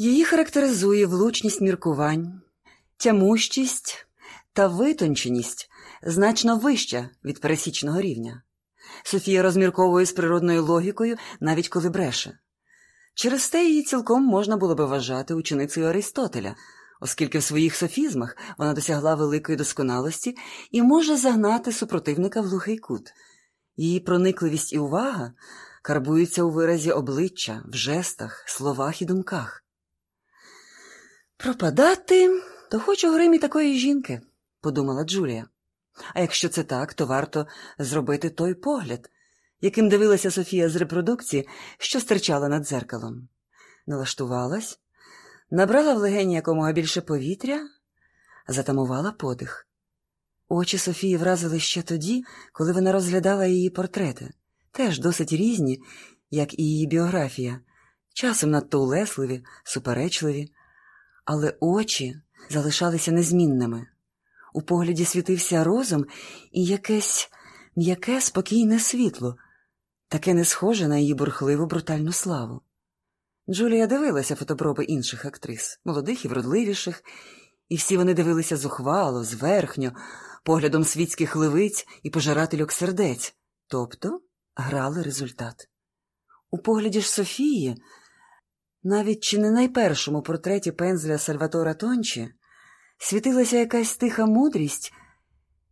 Її характеризує влучність міркувань, тямущість та витонченість значно вища від пересічного рівня. Софія розмірковує з природною логікою, навіть коли бреше. Через те її цілком можна було би вважати ученицею Аристотеля, оскільки в своїх софізмах вона досягла великої досконалості і може загнати супротивника в глухий кут. Її проникливість і увага карбуються у виразі обличчя, в жестах, словах і думках. Пропадати то хоч у гримі такої жінки, подумала Джулія. А якщо це так, то варто зробити той погляд, яким дивилася Софія з репродукції, що стирчала над дзеркалом. Налаштувалась, набрала в легені якомога більше повітря, затамувала подих. Очі Софії вразили ще тоді, коли вона розглядала її портрети, теж досить різні, як і її біографія, часом надто улесливі, суперечливі, але очі залишалися незмінними. У погляді світився розум і якесь м'яке, спокійне світло, таке не схоже на її бурхливу брутальну славу. Джулія дивилася фотопроби інших актрис, молодих і вродливіших, і всі вони дивилися зухвало, зверхньо, поглядом світських ливиць і пожирательок сердець, тобто грали результат. У погляді ж Софії, навіть чи не найпершому портреті пензля Сальватора Тончі, світилася якась тиха мудрість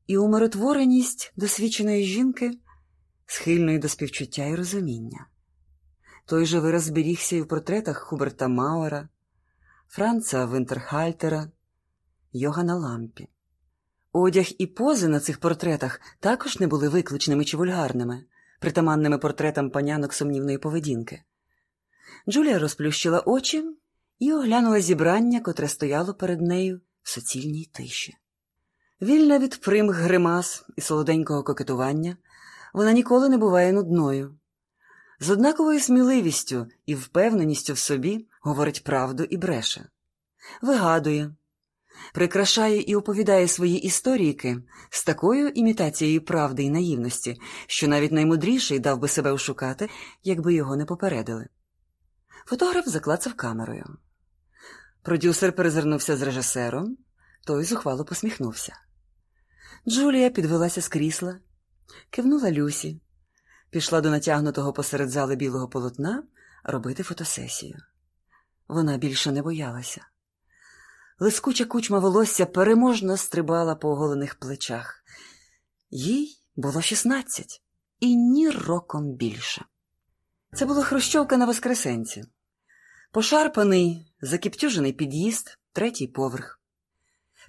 і умиротвореність досвідченої жінки, схильної до співчуття і розуміння. Той же вираз зберігся і в портретах Хуберта Мауера, Франца Винтерхальтера, Йогана Лампі. Одяг і пози на цих портретах також не були викличними чи вульгарними, притаманними портретам панянок сумнівної поведінки. Джулія розплющила очі і оглянула зібрання, котре стояло перед нею в суцільній тиші. Вільна від примх гримас і солоденького кокетування, вона ніколи не буває нудною. З однаковою сміливістю і впевненістю в собі говорить правду і бреше, вигадує, прикрашає і оповідає свої історійки з такою імітацією правди і наївності, що навіть наймудріший дав би себе ошукати, якби його не попередили. Фотограф заклацав камерою. Продюсер перезирнувся з режисером, той зухвало посміхнувся. Джулія підвелася з крісла, кивнула Люсі, пішла до натягнутого посеред зали білого полотна робити фотосесію. Вона більше не боялася. Лискуча кучма волосся переможно стрибала по оголених плечах. Їй було шістнадцять і ні роком більше. Це була хрущовка на Воскресенці. Пошарпаний, закіптюжений під'їзд, третій поверх.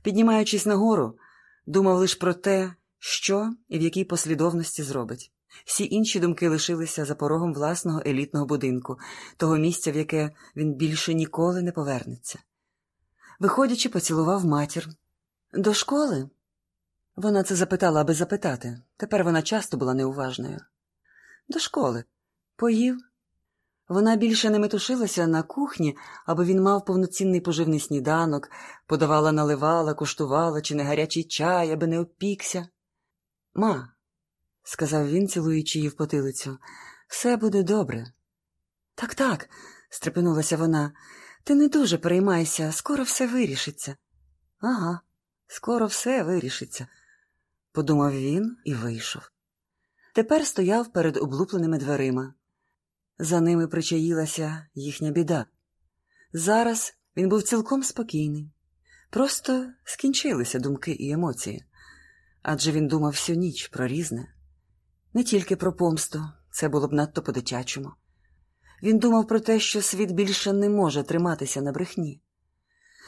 Піднімаючись нагору, думав лише про те, що і в якій послідовності зробить. Всі інші думки лишилися за порогом власного елітного будинку, того місця, в яке він більше ніколи не повернеться. Виходячи, поцілував матір. До школи? Вона це запитала, аби запитати. Тепер вона часто була неуважною. До школи. Поїв. Вона більше не метушилася на кухні, аби він мав повноцінний поживний сніданок, подавала, наливала, куштувала, чи не гарячий чай, аби не опікся. Ма, сказав він, цілуючи її в потилицю, все буде добре. Так, так, стрепенулася вона, ти не дуже переймайся, скоро все вирішиться. Ага, скоро все вирішиться, подумав він і вийшов. Тепер стояв перед облупленими дверима. За ними причаїлася їхня біда. Зараз він був цілком спокійний, просто скінчилися думки і емоції, адже він думав всю ніч про різне, не тільки про помсту, це було б надто по-дитячому. Він думав про те, що світ більше не може триматися на брехні.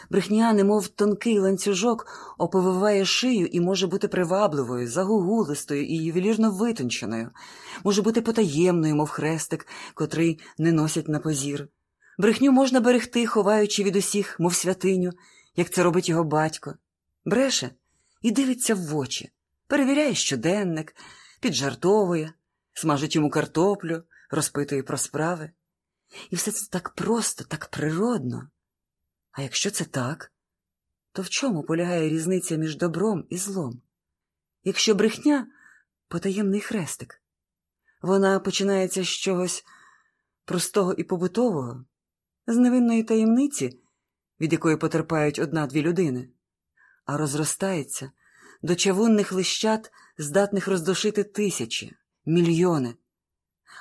Брехня, немов тонкий ланцюжок, оповиває шию і може бути привабливою, загугулистою і ювелірно витонченою, може бути потаємною, мов хрестик, котрий не носять на позір. Брехню можна берегти, ховаючи від усіх, мов святиню, як це робить його батько. Бреше і дивиться в очі, перевіряє щоденник, піджартовує, смажить йому картоплю, розпитує про справи. І все це так просто, так природно. А якщо це так, то в чому полягає різниця між добром і злом? Якщо брехня потаємний хрестик, вона починається з чогось простого і побутового, з невинної таємниці, від якої потерпають одна-дві людини, а розростається до чавунних лищат, здатних роздушити тисячі, мільйони.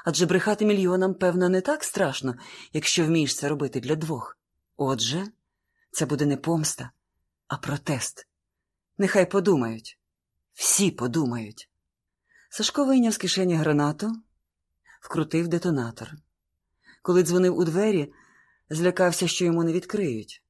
Адже брехати мільйонам, певно, не так страшно, якщо вмієш це робити для двох. Отже, це буде не помста, а протест. Нехай подумають. Всі подумають. Сашко вийняв з кишені гранату, вкрутив детонатор. Коли дзвонив у двері, злякався, що йому не відкриють.